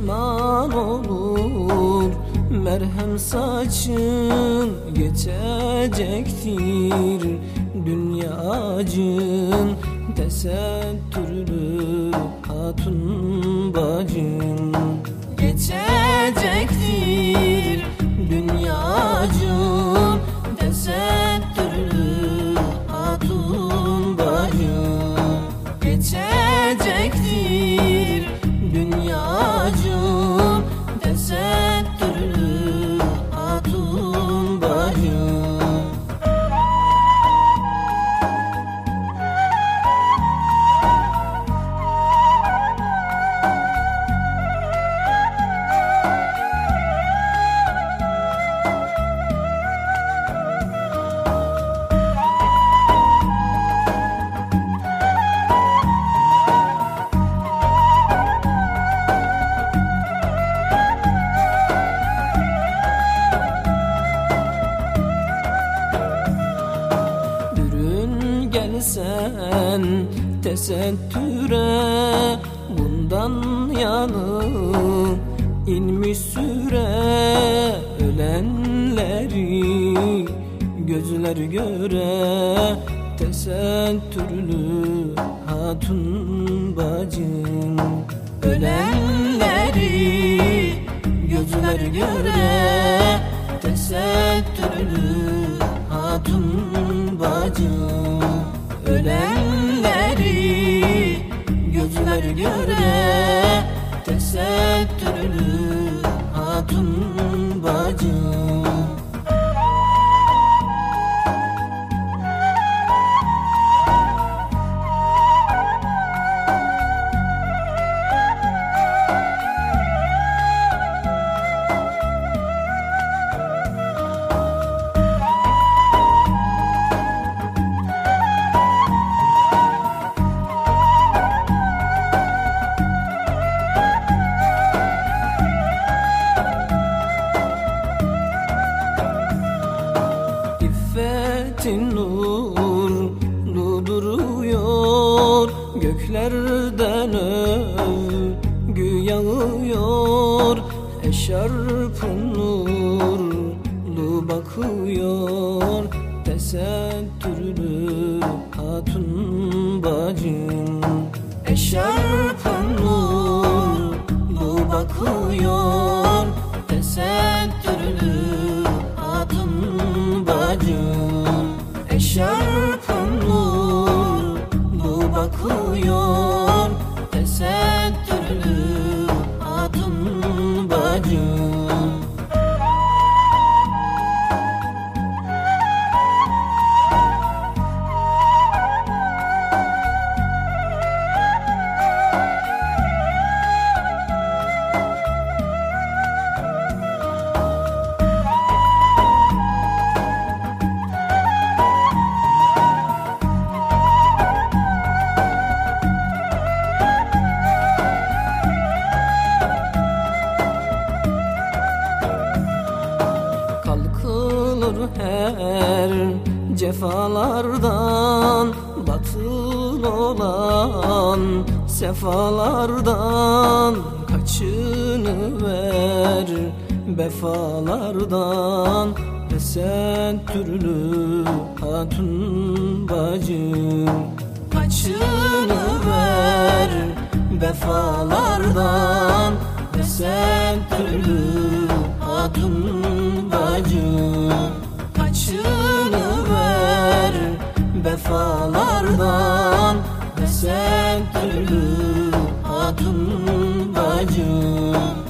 pişman olur. Merhem saçın geçecektir. Dünyacın tesettürlü hatun bacın Geçecektir. Dünyacın tesettürlü Bundan yanı inmiş süre Ölenleri gözler göre Tesettürlü hatun bacım. Ölenleri gözler göre Tesettürlü hatun bacım. Ölenleri gözler göre Tesettürlü hatun bacım Göklerden övgü yağıyor Eşarpın nurlu bakıyor. Tesettürlü hatun bacım Eşarpın hatun cefalardan Batıl olan sefalardan Kaçını ver. Befalardan Tesettürlü hatun bacım. Kaçını ver. Befalardan Tesettürlü hatun bacım befalardan Tesettürlü hatun bacım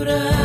Pura.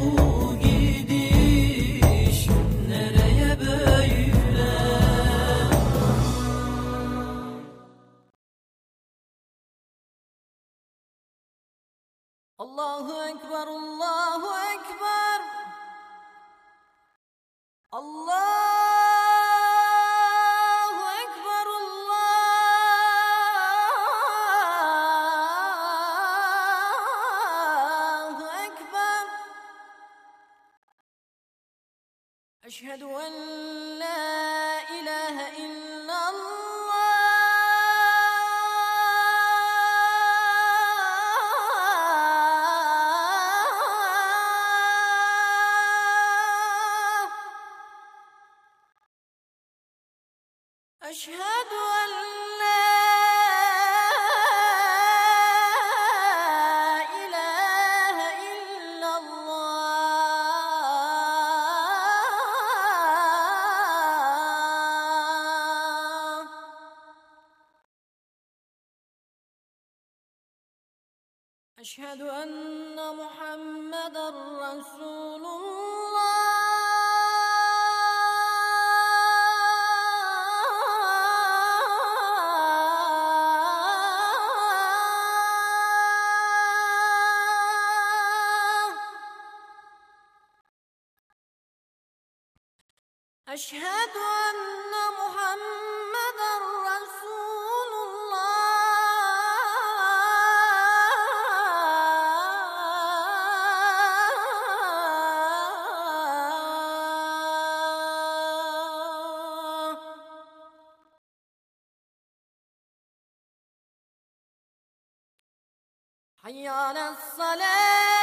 Oh. أشهد أن محمدا رسول أشهد حي على الصلاة.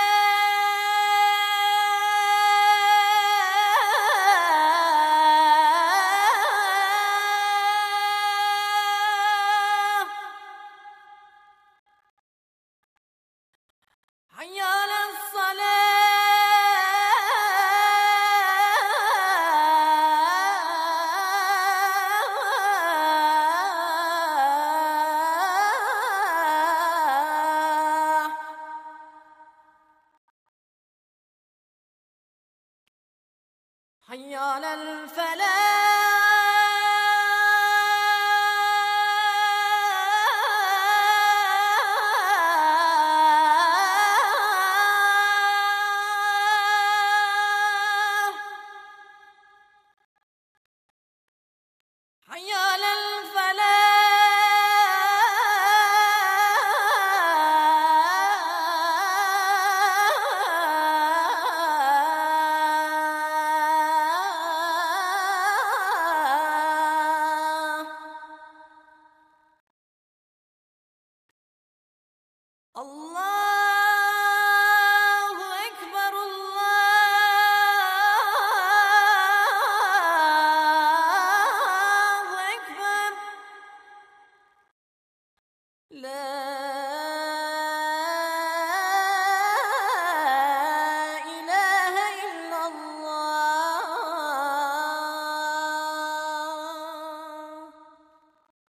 حي على الفلاح.